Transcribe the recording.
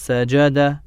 سجد